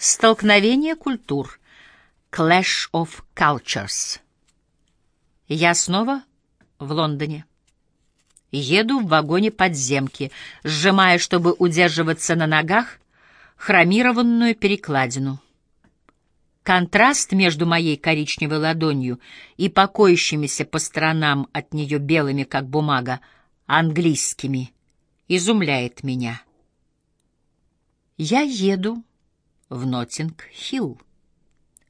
Столкновение культур. Clash of Cultures. Я снова в Лондоне. Еду в вагоне подземки, сжимая, чтобы удерживаться на ногах, хромированную перекладину. Контраст между моей коричневой ладонью и покоящимися по сторонам от нее белыми, как бумага, английскими, изумляет меня. Я еду в Ноттинг-Хилл.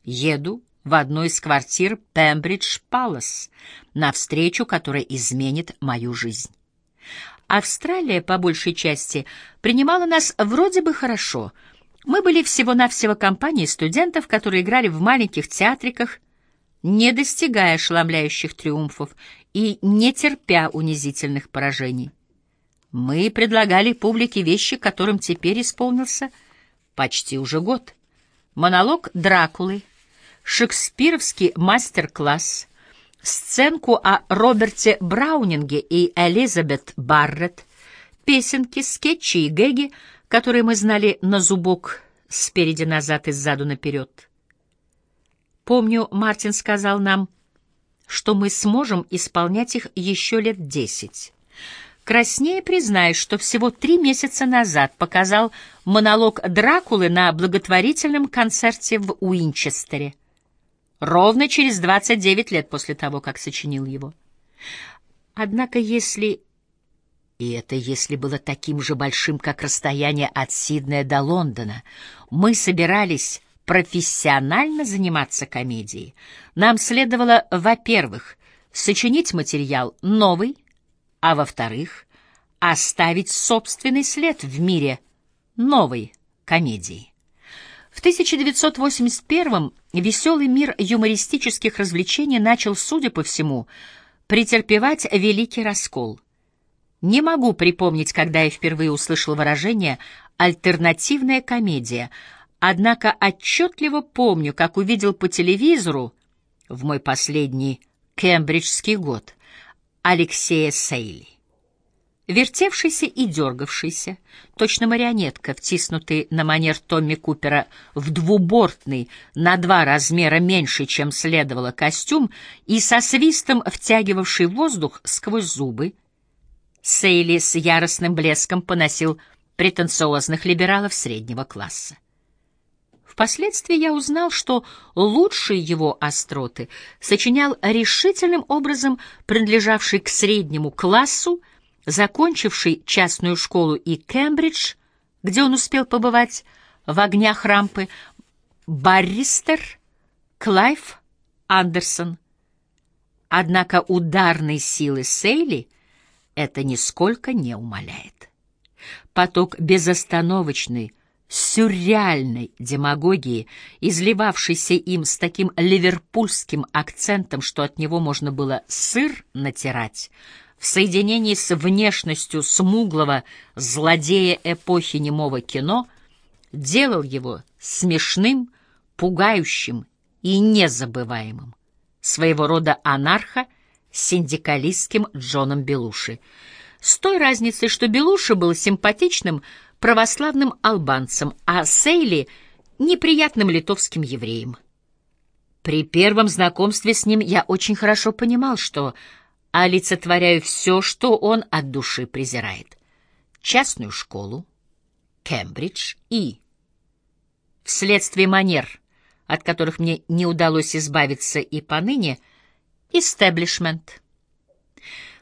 Еду в одну из квартир Пембридж-Палас, навстречу которая изменит мою жизнь. Австралия, по большей части, принимала нас вроде бы хорошо. Мы были всего-навсего компанией студентов, которые играли в маленьких театриках, не достигая ошеломляющих триумфов и не терпя унизительных поражений. Мы предлагали публике вещи, которым теперь исполнился почти уже год. Монолог Дракулы, шекспировский мастер-класс, сценку о Роберте Браунинге и Элизабет Барретт, песенки, скетчи и гэги, которые мы знали на зубок спереди назад и сзаду наперед. Помню, Мартин сказал нам, что мы сможем исполнять их еще лет десять. Краснее признаюсь, что всего три месяца назад показал монолог Дракулы на благотворительном концерте в Уинчестере. Ровно через 29 лет после того, как сочинил его. Однако если... И это если было таким же большим, как расстояние от Сиднея до Лондона. Мы собирались профессионально заниматься комедией. Нам следовало, во-первых, сочинить материал новый, а во-вторых, оставить собственный след в мире новой комедии. В 1981-м веселый мир юмористических развлечений начал, судя по всему, претерпевать великий раскол. Не могу припомнить, когда я впервые услышал выражение «альтернативная комедия», однако отчетливо помню, как увидел по телевизору в мой последний кембриджский год Алексея Сейли. Вертевшийся и дергавшийся, точно марионетка, втиснутый на манер Томми Купера в двубортный, на два размера меньше, чем следовало, костюм и со свистом втягивавший воздух сквозь зубы, Сейли с яростным блеском поносил претенциозных либералов среднего класса. Впоследствии я узнал, что лучшие его остроты сочинял решительным образом принадлежавший к среднему классу, закончивший частную школу и Кембридж, где он успел побывать в огнях рампы, барристер Клайв Андерсон. Однако ударной силы Сейли это нисколько не умаляет. Поток безостановочный, сюрреальной демагогии, изливавшейся им с таким ливерпульским акцентом, что от него можно было сыр натирать, в соединении с внешностью смуглого злодея эпохи немого кино, делал его смешным, пугающим и незабываемым, своего рода анарха синдикалистским Джоном Белуши. С той разницей, что Белуши был симпатичным, православным албанцем, а Сейли — неприятным литовским евреем. При первом знакомстве с ним я очень хорошо понимал, что олицетворяю все, что он от души презирает. Частную школу, Кембридж и... Вследствие манер, от которых мне не удалось избавиться и поныне, истеблишмент —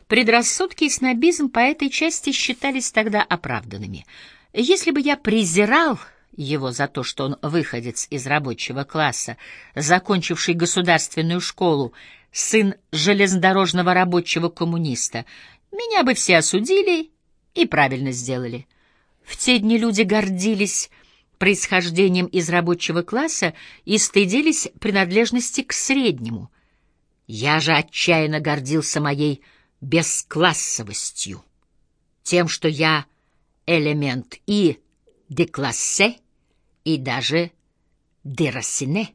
Предрассудки и снобизм по этой части считались тогда оправданными. Если бы я презирал его за то, что он выходец из рабочего класса, закончивший государственную школу, сын железнодорожного рабочего коммуниста, меня бы все осудили и правильно сделали. В те дни люди гордились происхождением из рабочего класса и стыдились принадлежности к среднему. Я же отчаянно гордился моей бесклассовостью, тем, что я элемент и деклассе, и даже дерассине,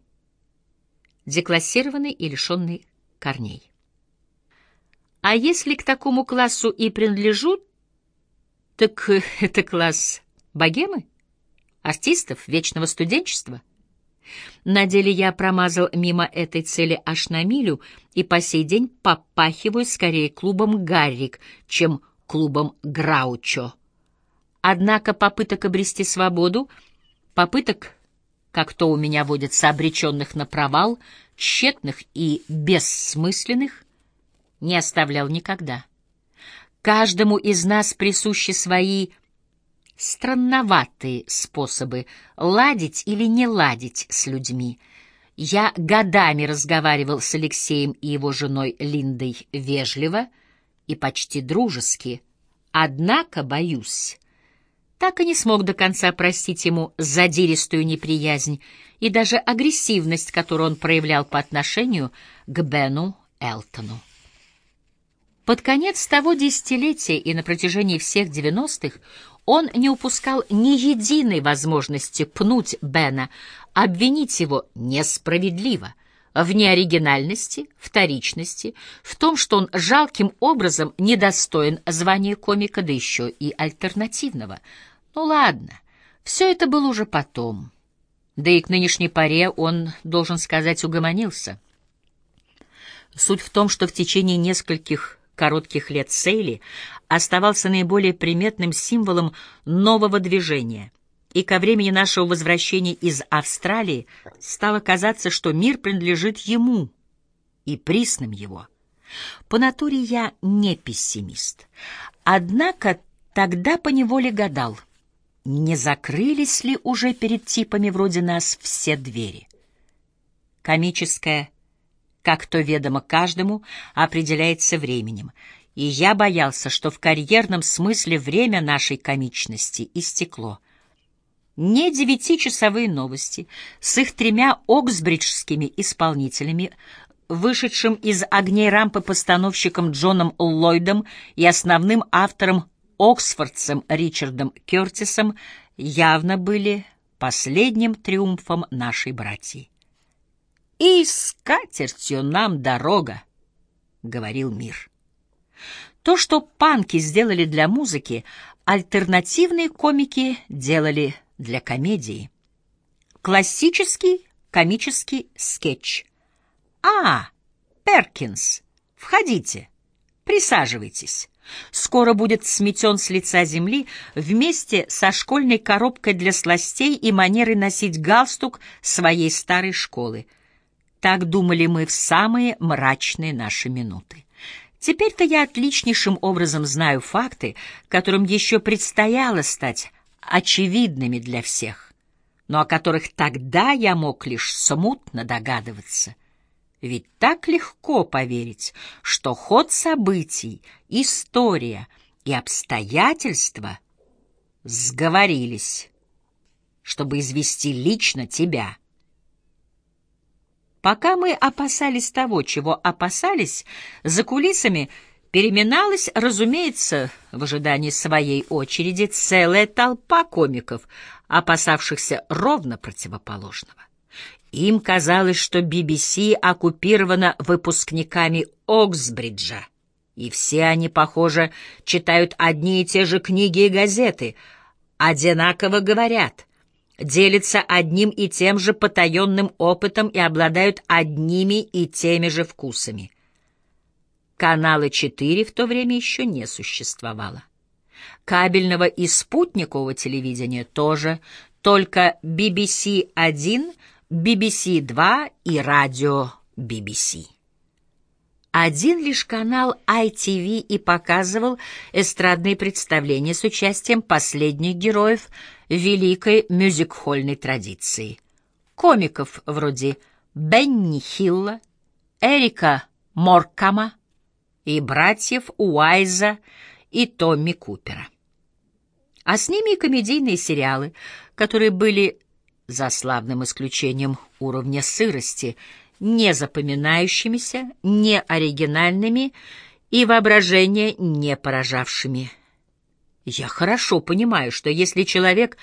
деклассированный и лишенный корней. А если к такому классу и принадлежу, так это класс богемы? Артистов вечного студенчества? На деле я промазал мимо этой цели аж на милю и по сей день попахиваю скорее клубом «Гаррик», чем клубом «Граучо». Однако попыток обрести свободу, попыток, как то у меня водится, обреченных на провал, тщетных и бессмысленных, не оставлял никогда. Каждому из нас присущи свои странноватые способы ладить или не ладить с людьми. Я годами разговаривал с Алексеем и его женой Линдой вежливо и почти дружески, однако, боюсь, так и не смог до конца простить ему задиристую неприязнь и даже агрессивность, которую он проявлял по отношению к Бену Элтону. Под конец того десятилетия и на протяжении всех девяностых он не упускал ни единой возможности пнуть Бена, обвинить его несправедливо в неоригинальности, вторичности, в том, что он жалким образом недостоин звания комика, да еще и альтернативного. Ну ладно, все это было уже потом. Да и к нынешней поре он, должен сказать, угомонился. Суть в том, что в течение нескольких коротких лет Сейли оставался наиболее приметным символом нового движения, и ко времени нашего возвращения из Австралии стало казаться, что мир принадлежит ему и приснам его. По натуре я не пессимист, однако тогда поневоле гадал, не закрылись ли уже перед типами вроде нас все двери. Комическое как то ведомо каждому, определяется временем, и я боялся, что в карьерном смысле время нашей комичности истекло. Не девятичасовые новости с их тремя оксбриджскими исполнителями, вышедшим из огней рампы постановщиком Джоном Ллойдом и основным автором оксфордцем Ричардом Кертисом, явно были последним триумфом нашей братьи и с катертью нам дорога, — говорил мир. То, что панки сделали для музыки, альтернативные комики делали для комедии. Классический комический скетч. «А, Перкинс, входите, присаживайтесь». Скоро будет сметен с лица земли вместе со школьной коробкой для сластей и манерой носить галстук своей старой школы — так думали мы в самые мрачные наши минуты. Теперь-то я отличнейшим образом знаю факты, которым еще предстояло стать очевидными для всех, но о которых тогда я мог лишь смутно догадываться. Ведь так легко поверить, что ход событий, история и обстоятельства сговорились, чтобы извести лично тебя — Пока мы опасались того, чего опасались, за кулисами переминалась, разумеется, в ожидании своей очереди целая толпа комиков, опасавшихся ровно противоположного. Им казалось, что BBC оккупирована выпускниками Оксбриджа, и все они, похоже, читают одни и те же книги и газеты, одинаково говорят — делятся одним и тем же потаенным опытом и обладают одними и теми же вкусами. Канала 4 в то время еще не существовало. Кабельного и спутникового телевидения тоже, только BBC-1, BBC-2 и радио BBC. Один лишь канал ITV и показывал эстрадные представления с участием последних героев великой мюзик-хольной традиции. Комиков вроде Бенни Хилла, Эрика Моркама и братьев Уайза и Томми Купера. А с ними и комедийные сериалы, которые были, за славным исключением уровня сырости, не запоминающимися, не оригинальными и воображение не поражавшими. Я хорошо понимаю, что если человек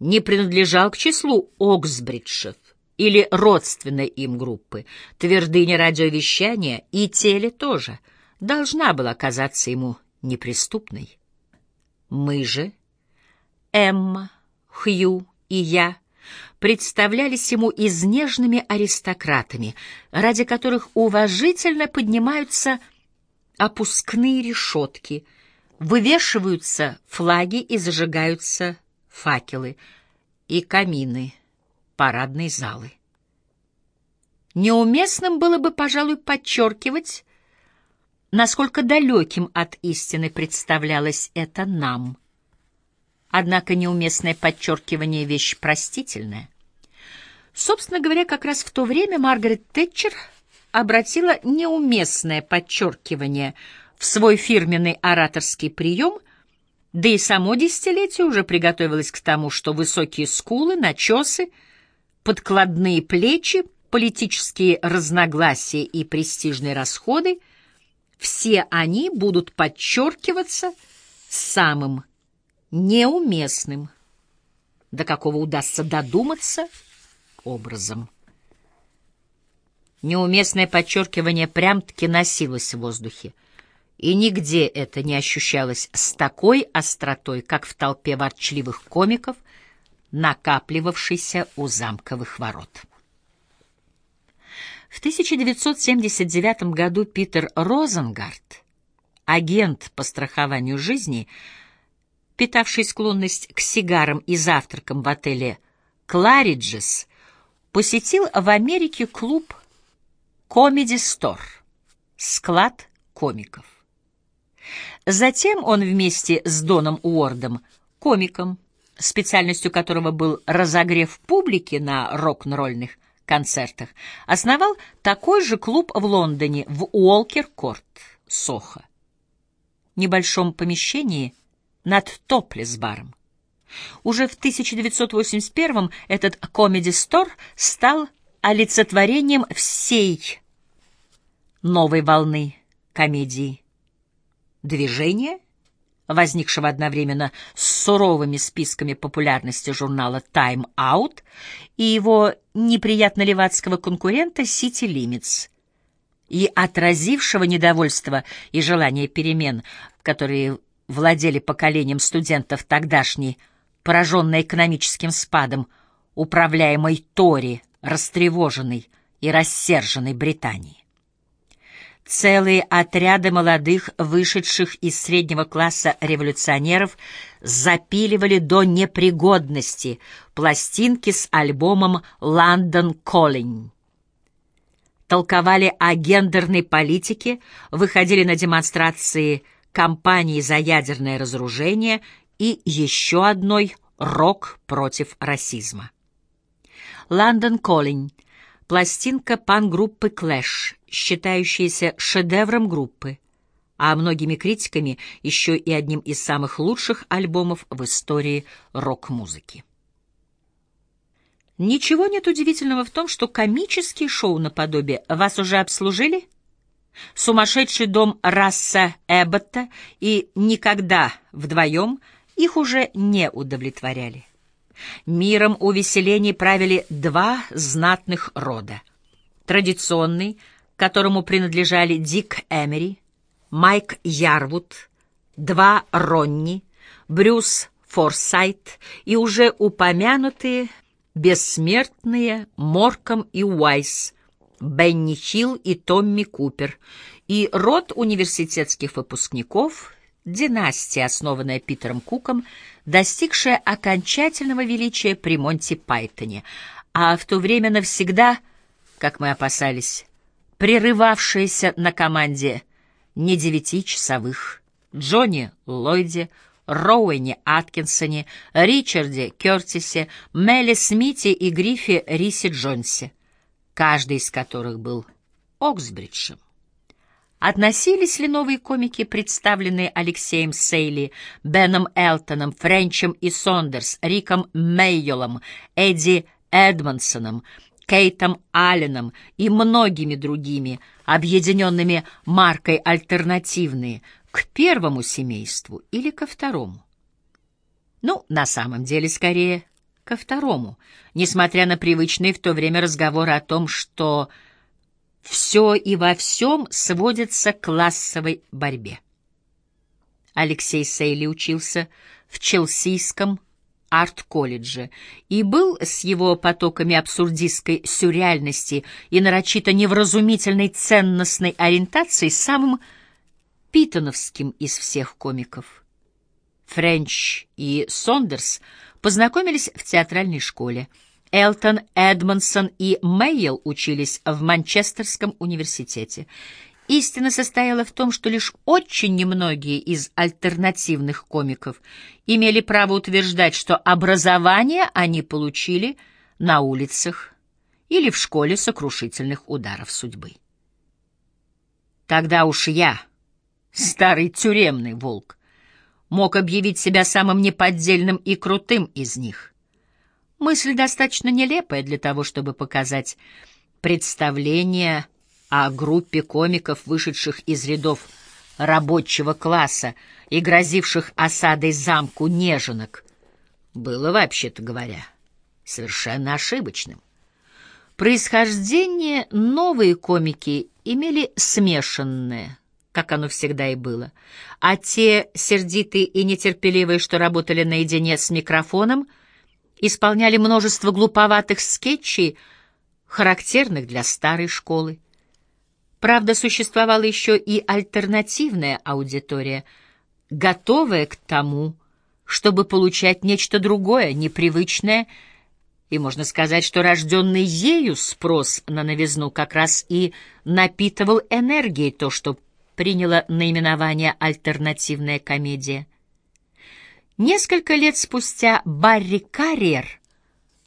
не принадлежал к числу Оксбриджев или родственной им группы, твердыня радиовещания и теле тоже должна была казаться ему неприступной. Мы же, Эмма, Хью, и я представлялись ему изнежными аристократами, ради которых уважительно поднимаются опускные решетки, вывешиваются флаги и зажигаются факелы и камины, парадные залы. Неуместным было бы, пожалуй, подчеркивать, насколько далеким от истины представлялось это нам. Однако неуместное подчеркивание — вещь простительная. Собственно говоря, как раз в то время Маргарет Тэтчер обратила неуместное подчеркивание в свой фирменный ораторский прием, да и само десятилетие уже приготовилось к тому, что высокие скулы, начесы, подкладные плечи, политические разногласия и престижные расходы — все они будут подчеркиваться самым неуместным, до какого удастся додуматься образом. Неуместное подчеркивание прям-таки носилось в воздухе, и нигде это не ощущалось с такой остротой, как в толпе ворчливых комиков, накапливавшейся у замковых ворот. В 1979 году Питер Розенгард, агент по страхованию жизни, питавший склонность к сигарам и завтракам в отеле «Клариджес», посетил в Америке клуб «Комеди Стор» — склад комиков. Затем он вместе с Доном Уордом, комиком, специальностью которого был разогрев публики на рок-н-ролльных концертах, основал такой же клуб в Лондоне, в Уолкер-Корт, Сохо. Небольшом помещении над Топлес-баром. Уже в 1981 этот комеди-стор стал олицетворением всей новой волны комедии. Движение — возникшего одновременно с суровыми списками популярности журнала Time Out и его неприятно левацкого конкурента City Limits, и отразившего недовольство и желание перемен, которые владели поколением студентов тогдашней, пораженной экономическим спадом, управляемой Тори, растревоженной и рассерженной Британии. Целые отряды молодых, вышедших из среднего класса революционеров, запиливали до непригодности пластинки с альбомом «Лондон Calling». Толковали о гендерной политике, выходили на демонстрации кампании за ядерное разоружение и еще одной «Рок против расизма». «Лондон Calling» — пластинка пан-группы «Клэш», считающаяся шедевром группы, а многими критиками еще и одним из самых лучших альбомов в истории рок-музыки. Ничего нет удивительного в том, что комические шоу наподобие «Вас уже обслужили?» «Сумасшедший дом Расса Эбботта» и «Никогда вдвоем» их уже не удовлетворяли. Миром увеселений правили два знатных рода. Традиционный, которому принадлежали Дик Эмери, Майк Ярвуд, два Ронни, Брюс Форсайт и уже упомянутые бессмертные Морком и Уайс, Бенни Хилл и Томми Купер, и род университетских выпускников, династия, основанная Питером Куком, достигшая окончательного величия при Монти Пайтоне, а в то время навсегда, как мы опасались, прерывавшиеся на команде не девятичасовых, Джонни Ллойде, Роуэне Аткинсоне, Ричарде Кертисе, Мелли Смите и Грифе Рисе Джонсе, каждый из которых был Оксбриджем. Относились ли новые комики, представленные Алексеем Сейли, Беном Элтоном, Френчем и Сондерс, Риком Меййолом, Эдди Эдмонсоном, Кейтом Алленом и многими другими, объединенными маркой «Альтернативные», к первому семейству или ко второму? Ну, на самом деле, скорее, ко второму, несмотря на привычные в то время разговоры о том, что все и во всем сводится к классовой борьбе. Алексей Сейли учился в Челсийском арт-колледже и был с его потоками абсурдистской сюрреальности и нарочито невразумительной ценностной ориентацией самым питоновским из всех комиков. Френч и Сондерс познакомились в театральной школе. Элтон, Эдмонсон и Мейел учились в Манчестерском университете. Истина состояла в том, что лишь очень немногие из альтернативных комиков имели право утверждать, что образование они получили на улицах или в школе сокрушительных ударов судьбы. Тогда уж я, старый тюремный волк, мог объявить себя самым неподдельным и крутым из них. Мысль достаточно нелепая для того, чтобы показать представление о группе комиков, вышедших из рядов рабочего класса и грозивших осадой замку неженок, было, вообще-то говоря, совершенно ошибочным. Происхождение новые комики имели смешанное, как оно всегда и было, а те сердитые и нетерпеливые, что работали наедине с микрофоном, исполняли множество глуповатых скетчей, характерных для старой школы. Правда, существовала еще и альтернативная аудитория, готовая к тому, чтобы получать нечто другое, непривычное, и можно сказать, что рожденный ею спрос на новизну как раз и напитывал энергией то, что приняло наименование «альтернативная комедия». Несколько лет спустя Барри Карриер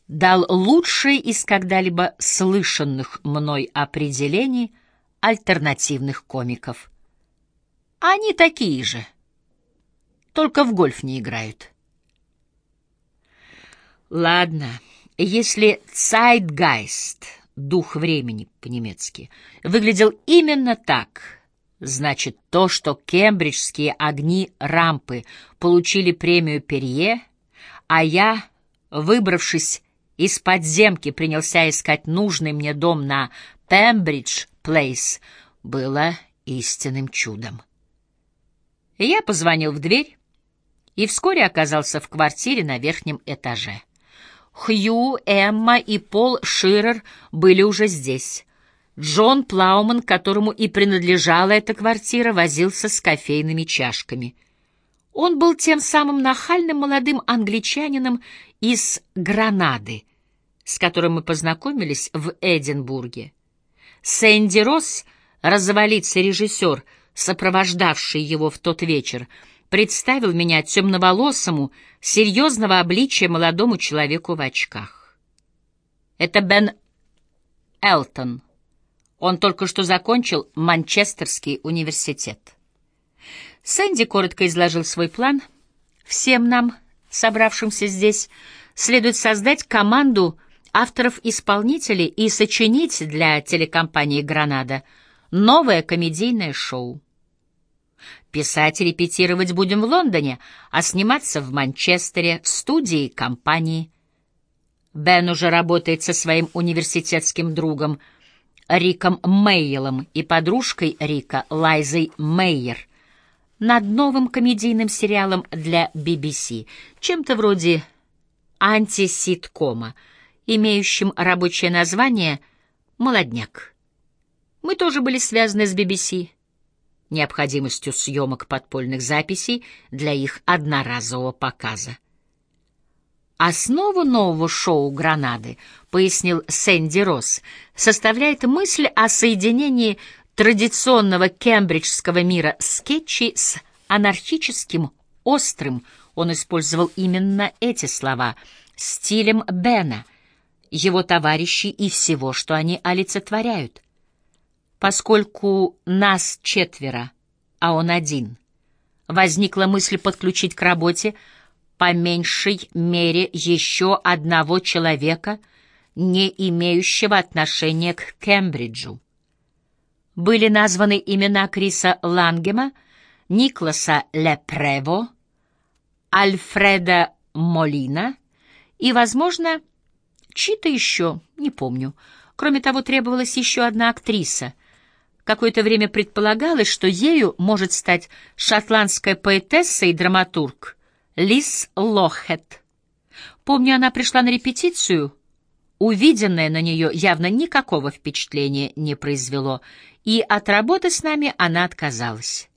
дал лучшее из когда-либо слышанных мной определений — альтернативных комиков. Они такие же, только в гольф не играют. Ладно, если Zeitgeist, дух времени по-немецки, выглядел именно так, значит то, что кембриджские огни рампы получили премию Перье, а я, выбравшись из подземки, принялся искать нужный мне дом на Пембридж Плейс было истинным чудом. Я позвонил в дверь и вскоре оказался в квартире на верхнем этаже. Хью, Эмма и Пол Ширер были уже здесь. Джон Плауман, которому и принадлежала эта квартира, возился с кофейными чашками. Он был тем самым нахальным молодым англичанином из Гранады, с которым мы познакомились в Эдинбурге. Сэнди Росс, развалится режиссер, сопровождавший его в тот вечер, представил меня темноволосому, серьезного обличия молодому человеку в очках. Это Бен Элтон. Он только что закончил Манчестерский университет. Сэнди коротко изложил свой план. Всем нам, собравшимся здесь, следует создать команду авторов-исполнителей и сочинить для телекомпании «Гранада» новое комедийное шоу. Писать и репетировать будем в Лондоне, а сниматься в Манчестере, в студии компании. Бен уже работает со своим университетским другом Риком Мейелом и подружкой Рика Лайзой Мейер над новым комедийным сериалом для BBC, чем-то вроде антиситкома — имеющим рабочее название «Молодняк». Мы тоже были связаны с BBC, необходимостью съемок подпольных записей для их одноразового показа. Основу нового шоу «Гранады», пояснил Сэнди Росс, составляет мысль о соединении традиционного кембриджского мира скетчей с анархическим, острым, он использовал именно эти слова, стилем Бена — его товарищей и всего, что они олицетворяют. Поскольку нас четверо, а он один, возникла мысль подключить к работе по меньшей мере еще одного человека, не имеющего отношения к Кембриджу. Были названы имена Криса Лангема, Никласа Лепрево, Альфреда Молина и, возможно, Чьи-то еще, не помню. Кроме того, требовалась еще одна актриса. Какое-то время предполагалось, что ею может стать шотландская поэтесса и драматург Лис Лохет. Помню, она пришла на репетицию. Увиденное на нее явно никакого впечатления не произвело, и от работы с нами она отказалась.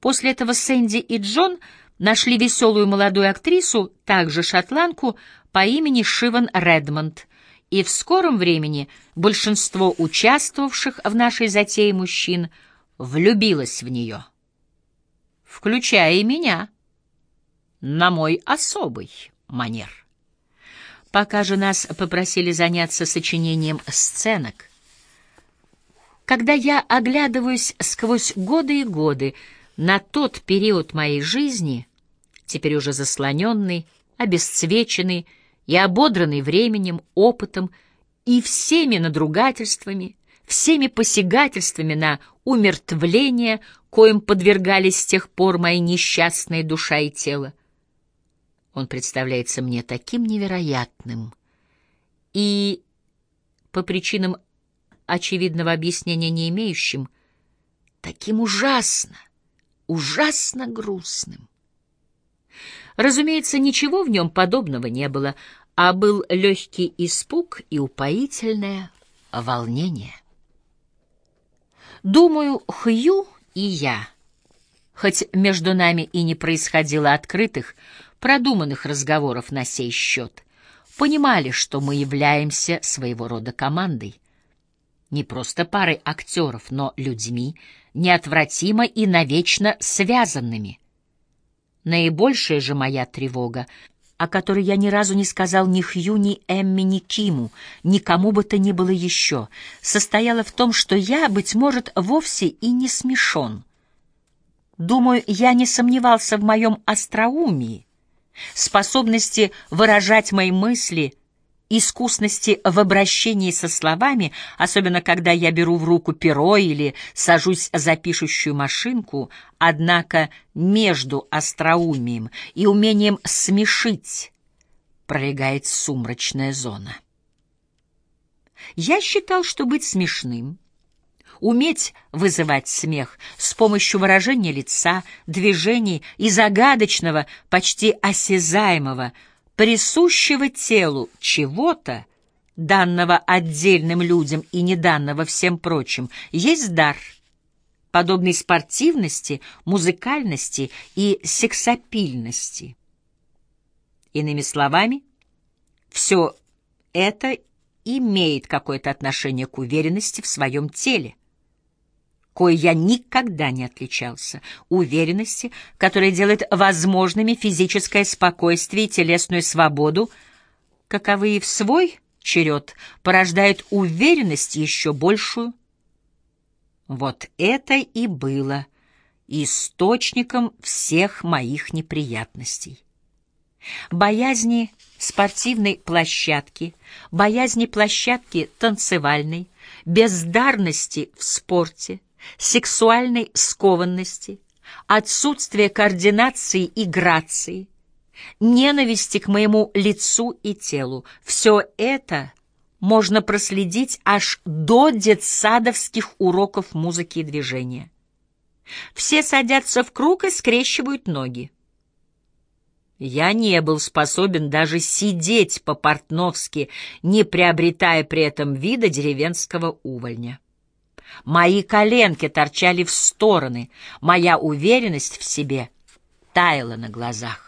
После этого Сэнди и Джон нашли веселую молодую актрису, также шотландку, по имени Шиван Редмонд, и в скором времени большинство участвовавших в нашей затее мужчин влюбилось в нее, включая и меня, на мой особый манер. Пока же нас попросили заняться сочинением сценок, когда я оглядываюсь сквозь годы и годы на тот период моей жизни, теперь уже заслоненный, обесцвеченный и ободранный временем, опытом и всеми надругательствами, всеми посягательствами на умертвление, коим подвергались с тех пор мои несчастные душа и тело. Он представляется мне таким невероятным и, по причинам очевидного объяснения не имеющим, таким ужасно, ужасно грустным. Разумеется, ничего в нем подобного не было, а был легкий испуг и упоительное волнение. Думаю, Хью и я, хоть между нами и не происходило открытых, продуманных разговоров на сей счет, понимали, что мы являемся своего рода командой, не просто парой актеров, но людьми, неотвратимо и навечно связанными. Наибольшая же моя тревога, о которой я ни разу не сказал ни Хью, ни Эмми, ни Киму, никому бы то ни было еще, состояла в том, что я, быть может, вовсе и не смешон. Думаю, я не сомневался в моем остроумии, способности выражать мои мысли — искусности в обращении со словами, особенно когда я беру в руку перо или сажусь за пишущую машинку, однако между остроумием и умением смешить пролегает сумрачная зона. Я считал, что быть смешным, уметь вызывать смех с помощью выражения лица, движений и загадочного, почти осязаемого, присущего телу чего-то, данного отдельным людям и не данного всем прочим, есть дар, подобный спортивности, музыкальности и сексапильности. Иными словами, все это имеет какое-то отношение к уверенности в своем теле кое я никогда не отличался, уверенности, которая делает возможными физическое спокойствие и телесную свободу, каковые в свой черед порождают уверенность еще большую. Вот это и было источником всех моих неприятностей. Боязни спортивной площадки, боязни площадки танцевальной, бездарности в спорте — сексуальной скованности, отсутствие координации и грации, ненависти к моему лицу и телу. Все это можно проследить аж до детсадовских уроков музыки и движения. Все садятся в круг и скрещивают ноги. Я не был способен даже сидеть по-портновски, не приобретая при этом вида деревенского увольня. Мои коленки торчали в стороны, моя уверенность в себе таяла на глазах.